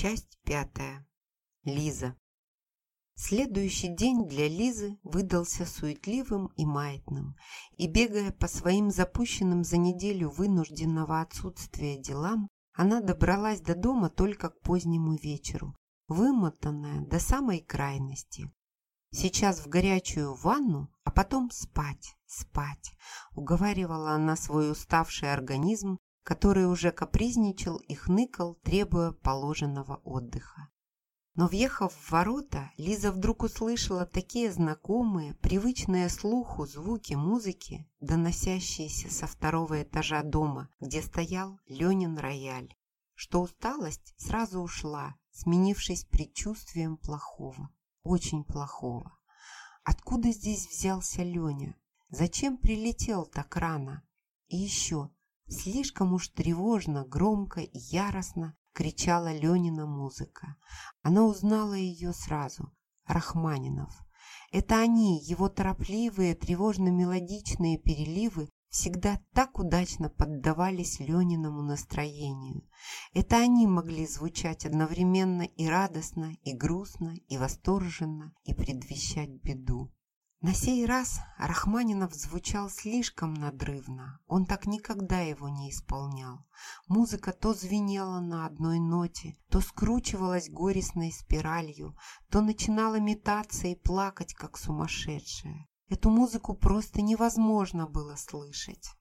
Часть пятая. Лиза. Следующий день для Лизы выдался суетливым и маятным, и, бегая по своим запущенным за неделю вынужденного отсутствия делам, она добралась до дома только к позднему вечеру, вымотанная до самой крайности. Сейчас в горячую ванну, а потом спать, спать, уговаривала она свой уставший организм, который уже капризничал и хныкал, требуя положенного отдыха. Но, въехав в ворота, Лиза вдруг услышала такие знакомые, привычные слуху звуки музыки, доносящиеся со второго этажа дома, где стоял Ленин рояль, что усталость сразу ушла, сменившись предчувствием плохого, очень плохого. Откуда здесь взялся Леня? Зачем прилетел так рано? И еще, слишком уж тревожно, громко и яростно кричала Ленина музыка. Она узнала ее сразу. Рахманинов. Это они, его торопливые, тревожно-мелодичные переливы, всегда так удачно поддавались Лениному настроению. Это они могли звучать одновременно и радостно, и грустно, и восторженно, и предвещать беду. На сей раз Рахманинов звучал слишком надрывно, он так никогда его не исполнял. Музыка то звенела на одной ноте, то скручивалась горестной спиралью, то начинала метаться и плакать, как сумасшедшая. Эту музыку просто невозможно было слышать.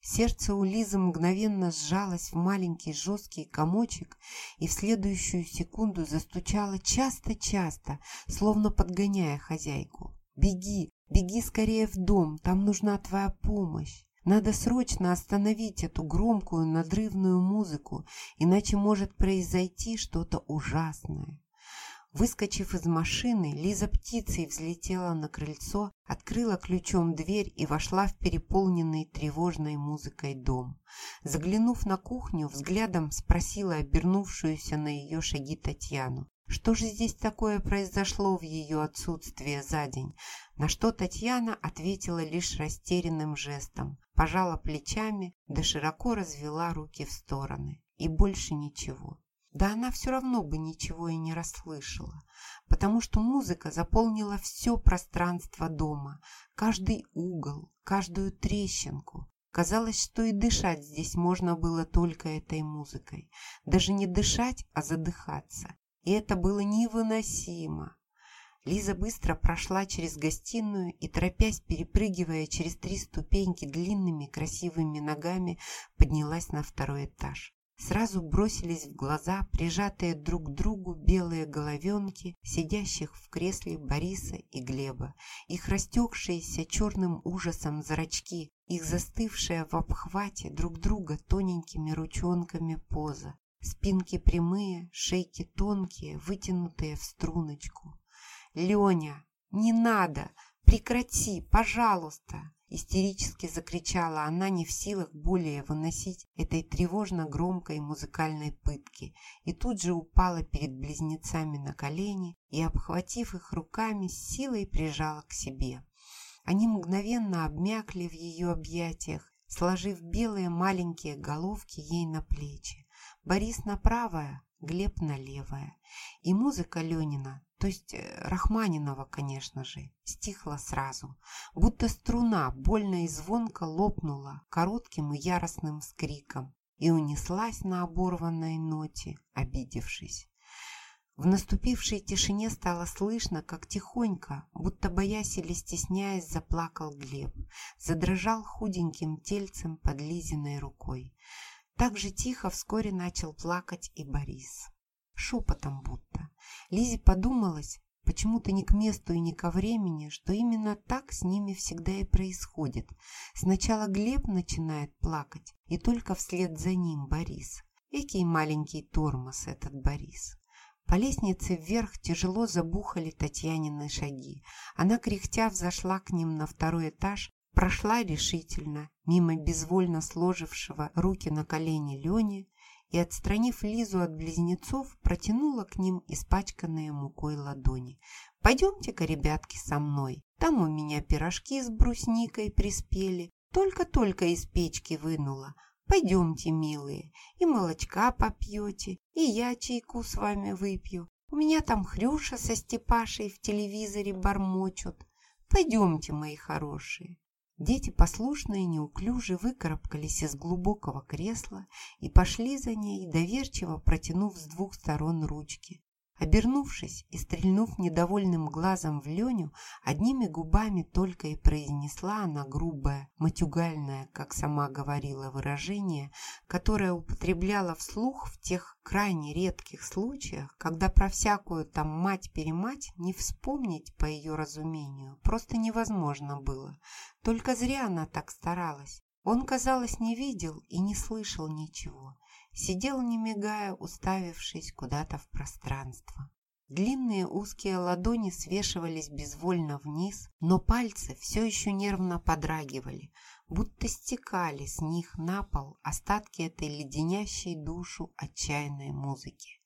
Сердце у Лизы мгновенно сжалось в маленький жесткий комочек и в следующую секунду застучало часто-часто, словно подгоняя хозяйку. Беги, беги скорее в дом, там нужна твоя помощь. Надо срочно остановить эту громкую надрывную музыку, иначе может произойти что-то ужасное. Выскочив из машины, Лиза птицей взлетела на крыльцо, открыла ключом дверь и вошла в переполненный тревожной музыкой дом. Заглянув на кухню, взглядом спросила обернувшуюся на ее шаги Татьяну. Что же здесь такое произошло в ее отсутствие за день? На что Татьяна ответила лишь растерянным жестом, пожала плечами, да широко развела руки в стороны. И больше ничего. Да она все равно бы ничего и не расслышала, потому что музыка заполнила все пространство дома, каждый угол, каждую трещинку. Казалось, что и дышать здесь можно было только этой музыкой. Даже не дышать, а задыхаться. И это было невыносимо. Лиза быстро прошла через гостиную и, торопясь, перепрыгивая через три ступеньки длинными красивыми ногами, поднялась на второй этаж. Сразу бросились в глаза прижатые друг к другу белые головенки сидящих в кресле Бориса и Глеба, их растекшиеся черным ужасом зрачки, их застывшая в обхвате друг друга тоненькими ручонками поза. Спинки прямые, шейки тонкие, вытянутые в струночку. «Леня, не надо! Прекрати, пожалуйста!» Истерически закричала она, не в силах более выносить этой тревожно громкой музыкальной пытки, и тут же упала перед близнецами на колени и, обхватив их руками, с силой прижала к себе. Они мгновенно обмякли в ее объятиях, сложив белые маленькие головки ей на плечи. Борис на правое, Глеб на левое. И музыка Ленина, то есть э, Рахманинова, конечно же, стихла сразу, будто струна больно и звонко лопнула коротким и яростным скриком и унеслась на оборванной ноте, обидевшись. В наступившей тишине стало слышно, как тихонько, будто боясь или стесняясь, заплакал Глеб, задрожал худеньким тельцем под Лизиной рукой. Так же тихо вскоре начал плакать и Борис. Шепотом будто. Лизе подумалось, почему-то не к месту и не ко времени, что именно так с ними всегда и происходит. Сначала Глеб начинает плакать, и только вслед за ним Борис. Экий маленький тормоз этот Борис. По лестнице вверх тяжело забухали Татьянины шаги. Она кряхтя взошла к ним на второй этаж, прошла решительно мимо безвольно сложившего руки на колени Лени и, отстранив Лизу от близнецов, протянула к ним испачканные мукой ладони. «Пойдемте-ка, ребятки, со мной. Там у меня пирожки с брусникой приспели. Только-только из печки вынула. Пойдемте, милые, и молочка попьете, и я чайку с вами выпью. У меня там Хрюша со Степашей в телевизоре бормочут. Пойдемте, мои хорошие. Дети послушные и неуклюже выкарабкались из глубокого кресла и пошли за ней, доверчиво протянув с двух сторон ручки. Обернувшись и стрельнув недовольным глазом в Леню, одними губами только и произнесла она грубое, матюгальное, как сама говорила, выражение, которое употребляла вслух в тех крайне редких случаях, когда про всякую там мать-перемать не вспомнить по ее разумению просто невозможно было. Только зря она так старалась. Он, казалось, не видел и не слышал ничего сидел не мигая, уставившись куда-то в пространство. Длинные узкие ладони свешивались безвольно вниз, но пальцы все еще нервно подрагивали, будто стекали с них на пол остатки этой леденящей душу отчаянной музыки.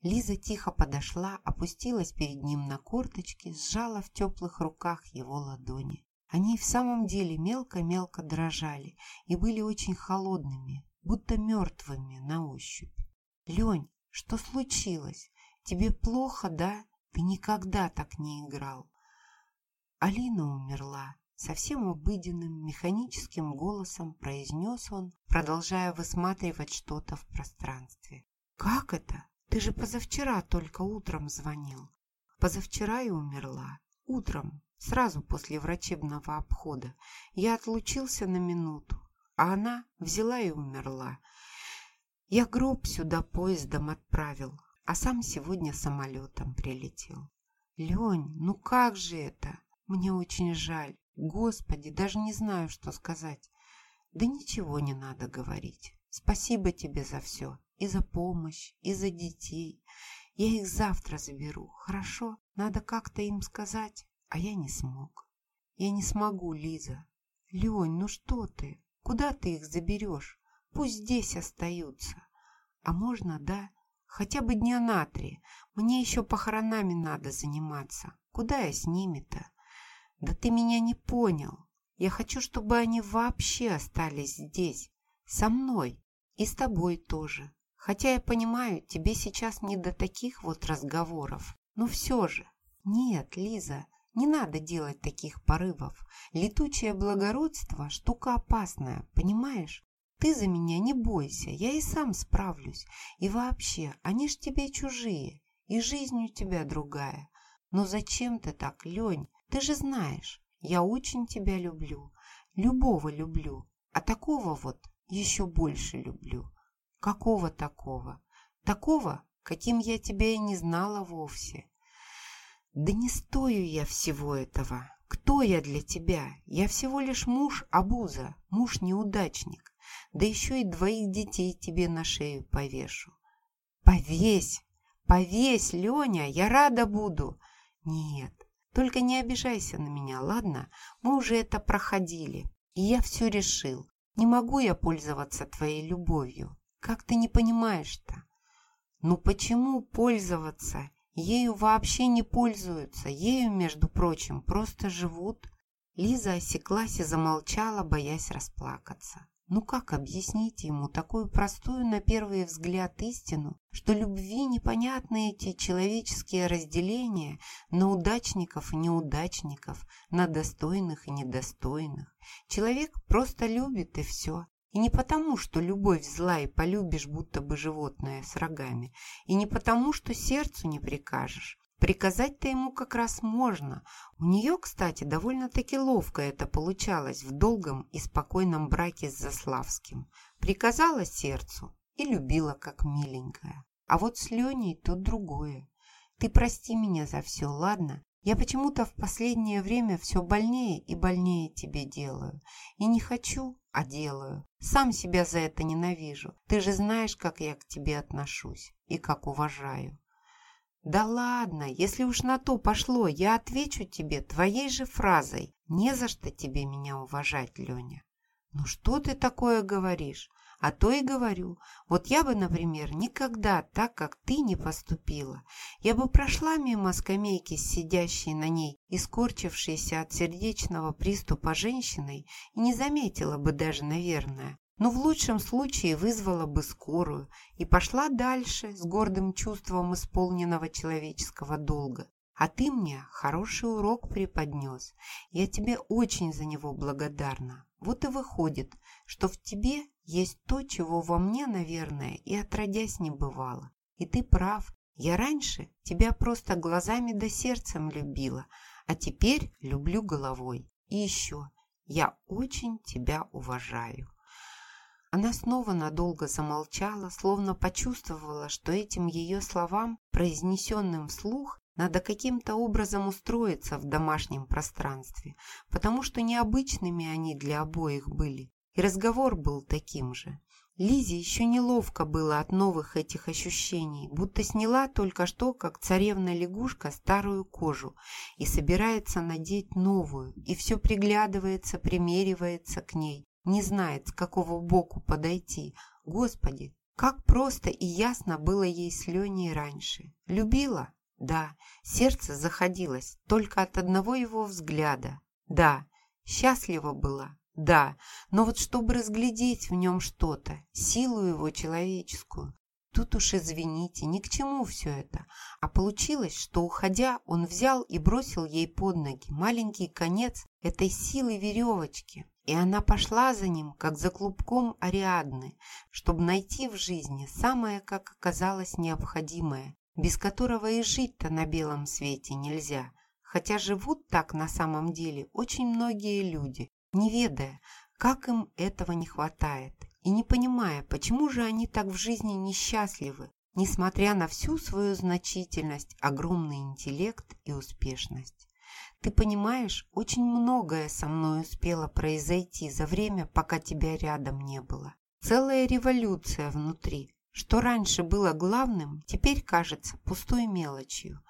Лиза тихо подошла, опустилась перед ним на корточки, сжала в теплых руках его ладони. Они в самом деле мелко-мелко дрожали и были очень холодными, будто мертвыми на ощупь. «Лень, что случилось? Тебе плохо, да? Ты никогда так не играл». Алина умерла. Совсем обыденным, механическим голосом произнес он, продолжая высматривать что-то в пространстве. «Как это? Ты же позавчера только утром звонил». «Позавчера и умерла. Утром, сразу после врачебного обхода. Я отлучился на минуту а она взяла и умерла. Я гроб сюда поездом отправил, а сам сегодня самолетом прилетел. Лень, ну как же это? Мне очень жаль. Господи, даже не знаю, что сказать. Да ничего не надо говорить. Спасибо тебе за все. И за помощь, и за детей. Я их завтра заберу, хорошо? Надо как-то им сказать, а я не смог. Я не смогу, Лиза. Лень, ну что ты? Куда ты их заберешь? Пусть здесь остаются. А можно, да? Хотя бы дня на три. Мне еще похоронами надо заниматься. Куда я с ними-то? Да ты меня не понял. Я хочу, чтобы они вообще остались здесь. Со мной. И с тобой тоже. Хотя я понимаю, тебе сейчас не до таких вот разговоров. Но все же. Нет, Лиза, не надо делать таких порывов. Летучее благородство – штука опасная, понимаешь? Ты за меня не бойся, я и сам справлюсь. И вообще, они ж тебе чужие, и жизнь у тебя другая. Но зачем ты так, Лень? Ты же знаешь, я очень тебя люблю. Любого люблю, а такого вот еще больше люблю. Какого такого? Такого, каким я тебя и не знала вовсе. Да не стою я всего этого. Кто я для тебя? Я всего лишь муж обуза, муж-неудачник. Да еще и двоих детей тебе на шею повешу. Повесь, повесь, Леня, я рада буду. Нет, только не обижайся на меня, ладно? Мы уже это проходили, и я все решил. Не могу я пользоваться твоей любовью. Как ты не понимаешь-то? Ну почему пользоваться? Ею вообще не пользуются, ею, между прочим, просто живут. Лиза осеклась и замолчала, боясь расплакаться. Ну как объяснить ему такую простую на первый взгляд истину, что любви непонятны эти человеческие разделения на удачников и неудачников, на достойных и недостойных. Человек просто любит и все, и не потому, что любовь зла и полюбишь, будто бы животное с рогами. И не потому, что сердцу не прикажешь. Приказать-то ему как раз можно. У нее, кстати, довольно-таки ловко это получалось в долгом и спокойном браке с Заславским. Приказала сердцу и любила как миленькая. А вот с Леней тут другое. Ты прости меня за все, ладно? Я почему-то в последнее время все больнее и больнее тебе делаю. И не хочу, а делаю. Сам себя за это ненавижу. Ты же знаешь, как я к тебе отношусь и как уважаю. Да ладно, если уж на то пошло, я отвечу тебе твоей же фразой. Не за что тебе меня уважать, Леня. Ну что ты такое говоришь? А то и говорю, вот я бы, например, никогда так, как ты, не поступила. Я бы прошла мимо скамейки сидящей на ней и скорчившейся от сердечного приступа женщиной и не заметила бы даже, наверное. но в лучшем случае вызвала бы скорую и пошла дальше с гордым чувством исполненного человеческого долга. А ты мне хороший урок преподнес. Я тебе очень за него благодарна. Вот и выходит, что в тебе есть то, чего во мне, наверное, и отродясь не бывало. И ты прав. Я раньше тебя просто глазами да сердцем любила, а теперь люблю головой. И еще, я очень тебя уважаю. Она снова надолго замолчала, словно почувствовала, что этим ее словам, произнесенным вслух, надо каким-то образом устроиться в домашнем пространстве, потому что необычными они для обоих были. И разговор был таким же. Лизе еще неловко было от новых этих ощущений, будто сняла только что, как царевна-лягушка, старую кожу и собирается надеть новую, и все приглядывается, примеривается к ней, не знает, с какого боку подойти. Господи, как просто и ясно было ей с Леней раньше. Любила? Да, сердце заходилось только от одного его взгляда. Да, счастлива была. Да, но вот чтобы разглядеть в нем что-то, силу его человеческую, Тут уж извините, ни к чему все это. А получилось, что, уходя, он взял и бросил ей под ноги маленький конец этой силы веревочки. И она пошла за ним, как за клубком Ариадны, чтобы найти в жизни самое, как оказалось, необходимое, без которого и жить-то на белом свете нельзя, хотя живут так на самом деле очень многие люди, не ведая, как им этого не хватает, и не понимая, почему же они так в жизни несчастливы, несмотря на всю свою значительность, огромный интеллект и успешность. Ты понимаешь, очень многое со мной успело произойти за время, пока тебя рядом не было. Целая революция внутри, что раньше было главным, теперь кажется пустой мелочью.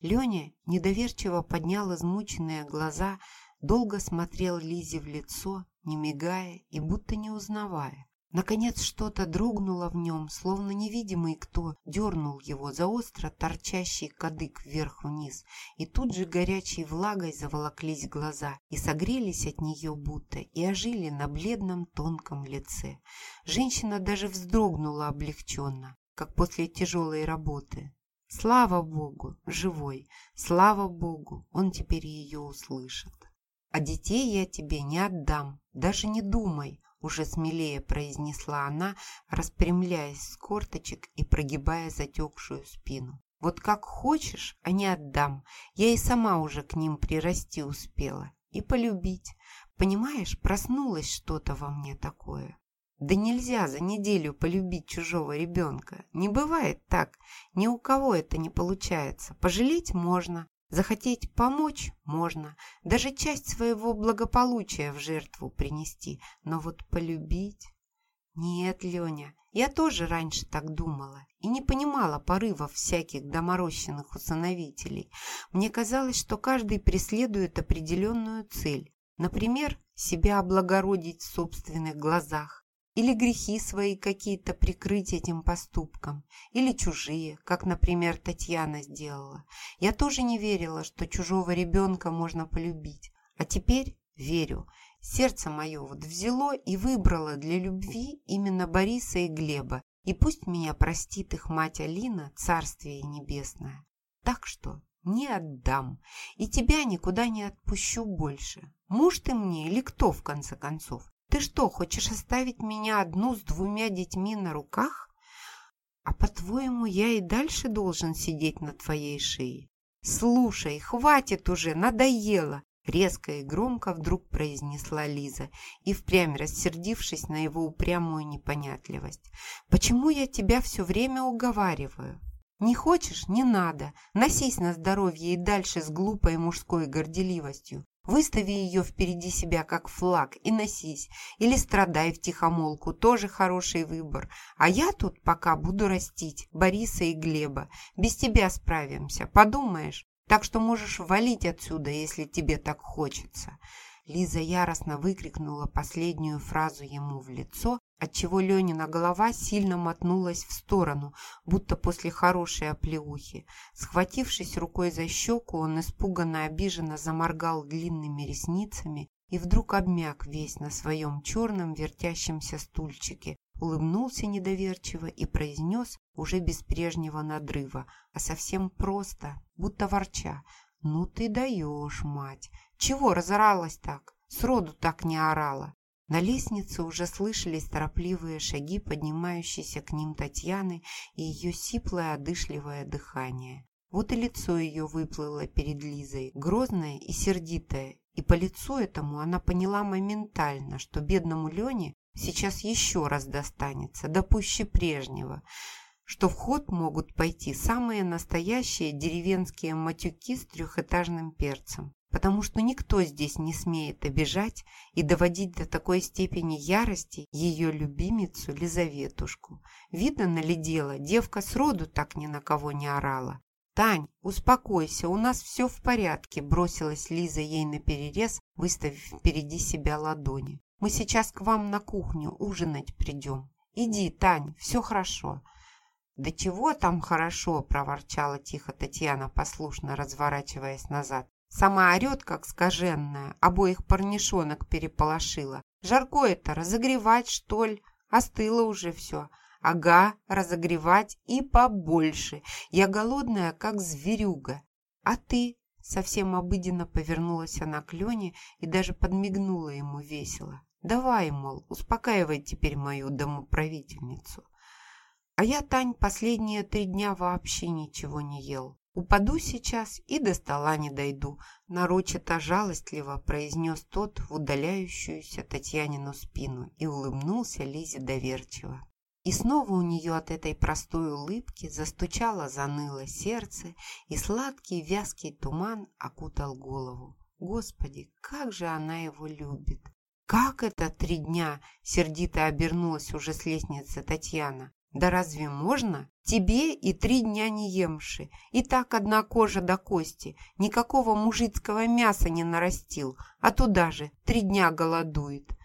Леня недоверчиво поднял измученные глаза, долго смотрел Лизе в лицо, не мигая и будто не узнавая. Наконец что-то дрогнуло в нем, словно невидимый кто дернул его за остро торчащий кадык вверх-вниз, и тут же горячей влагой заволоклись глаза и согрелись от нее будто и ожили на бледном тонком лице. Женщина даже вздрогнула облегченно, как после тяжелой работы. Слава Богу, живой, слава Богу, он теперь ее услышит. А детей я тебе не отдам, даже не думай, уже смелее произнесла она, распрямляясь с корточек и прогибая затекшую спину. Вот как хочешь, а не отдам. Я и сама уже к ним прирасти успела. И полюбить. Понимаешь, проснулось что-то во мне такое. Да нельзя за неделю полюбить чужого ребенка. Не бывает так. Ни у кого это не получается. Пожалеть можно, Захотеть помочь можно, даже часть своего благополучия в жертву принести, но вот полюбить... Нет, Леня, я тоже раньше так думала и не понимала порывов всяких доморощенных усыновителей. Мне казалось, что каждый преследует определенную цель. Например, себя облагородить в собственных глазах или грехи свои какие-то прикрыть этим поступком, или чужие, как, например, Татьяна сделала. Я тоже не верила, что чужого ребенка можно полюбить, а теперь верю. Сердце мое вот взяло и выбрало для любви именно Бориса и Глеба, и пусть меня простит их мать Алина, царствие небесное. Так что не отдам, и тебя никуда не отпущу больше. Муж ты мне или кто, в конце концов? Ты что, хочешь оставить меня одну с двумя детьми на руках? А по-твоему, я и дальше должен сидеть на твоей шее? Слушай, хватит уже, надоело. Резко и громко вдруг произнесла Лиза и впрямь рассердившись на его упрямую непонятливость. «Почему я тебя все время уговариваю? Не хочешь – не надо. Носись на здоровье и дальше с глупой мужской горделивостью. Выстави ее впереди себя, как флаг, и носись. Или страдай в тихомолку, тоже хороший выбор. А я тут пока буду растить Бориса и Глеба. Без тебя справимся, подумаешь? Так что можешь валить отсюда, если тебе так хочется». Лиза яростно выкрикнула последнюю фразу ему в лицо, отчего Ленина голова сильно мотнулась в сторону, будто после хорошей оплеухи. Схватившись рукой за щеку, он испуганно обиженно заморгал длинными ресницами и вдруг обмяк весь на своем черном вертящемся стульчике, улыбнулся недоверчиво и произнес уже без прежнего надрыва, а совсем просто, будто ворча. «Ну ты даешь, мать! Чего разоралась так? Сроду так не орала!» На лестнице уже слышались торопливые шаги, поднимающиеся к ним Татьяны и ее сиплое одышливое дыхание. Вот и лицо ее выплыло перед Лизой, грозное и сердитое, и по лицу этому она поняла моментально, что бедному Лене сейчас еще раз достанется, да прежнего, что в ход могут пойти самые настоящие деревенские матюки с трехэтажным перцем потому что никто здесь не смеет обижать и доводить до такой степени ярости ее любимицу Лизаветушку. Видно ли дело, девка сроду так ни на кого не орала. «Тань, успокойся, у нас все в порядке», – бросилась Лиза ей на перерез, выставив впереди себя ладони. «Мы сейчас к вам на кухню ужинать придем. Иди, Тань, все хорошо». «Да чего там хорошо?» – проворчала тихо Татьяна, послушно разворачиваясь назад. Сама орет, как скаженная, обоих парнишонок переполошила. Жарко это, разогревать, что ли? Остыло уже все. Ага, разогревать и побольше. Я голодная, как зверюга. А ты? Совсем обыденно повернулась она к Лене и даже подмигнула ему весело. Давай, мол, успокаивай теперь мою домоправительницу. А я, Тань, последние три дня вообще ничего не ел. «Упаду сейчас и до стола не дойду», – нарочито жалостливо произнес тот в удаляющуюся Татьянину спину и улыбнулся Лизе доверчиво. И снова у нее от этой простой улыбки застучало заныло сердце, и сладкий вязкий туман окутал голову. Господи, как же она его любит! «Как это три дня?» – сердито обернулась уже с лестницы Татьяна. Да разве можно? Тебе и три дня не емши. И так одна кожа до кости. Никакого мужицкого мяса не нарастил. А туда же три дня голодует.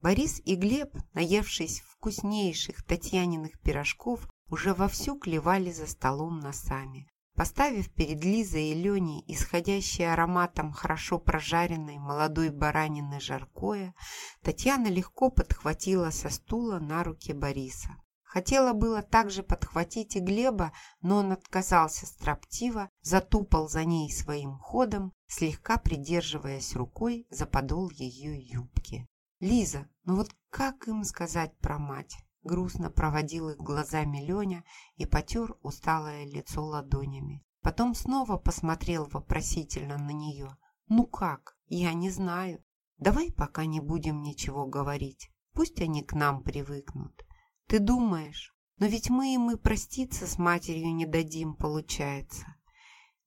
Борис и Глеб, наевшись вкуснейших Татьяниных пирожков, уже вовсю клевали за столом носами. Поставив перед Лизой и Леней исходящее ароматом хорошо прожаренной молодой баранины жаркое, Татьяна легко подхватила со стула на руки Бориса. Хотела было также подхватить и Глеба, но он отказался строптиво, затупал за ней своим ходом, слегка придерживаясь рукой за подол ее юбки. «Лиза, ну вот как им сказать про мать?» Грустно проводил их глазами Леня и потер усталое лицо ладонями. Потом снова посмотрел вопросительно на нее. «Ну как? Я не знаю. Давай пока не будем ничего говорить. Пусть они к нам привыкнут. Ты думаешь, но ведь мы им и проститься с матерью не дадим, получается.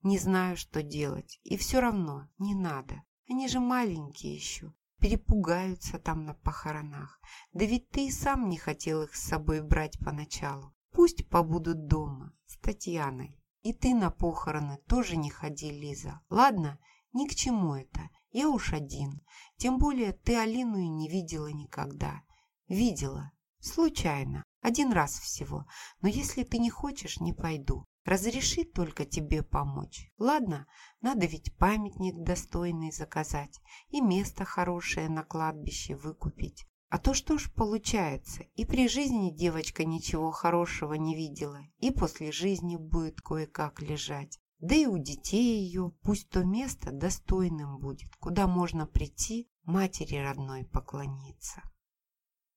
Не знаю, что делать, и все равно не надо. Они же маленькие еще, перепугаются там на похоронах. Да ведь ты и сам не хотел их с собой брать поначалу. Пусть побудут дома с Татьяной. И ты на похороны тоже не ходи, Лиза. Ладно, ни к чему это. Я уж один. Тем более ты Алину и не видела никогда. Видела, Случайно, один раз всего. Но если ты не хочешь, не пойду. Разреши только тебе помочь. Ладно, надо ведь памятник достойный заказать и место хорошее на кладбище выкупить. А то что ж получается, и при жизни девочка ничего хорошего не видела, и после жизни будет кое-как лежать. Да и у детей ее пусть то место достойным будет, куда можно прийти матери родной поклониться.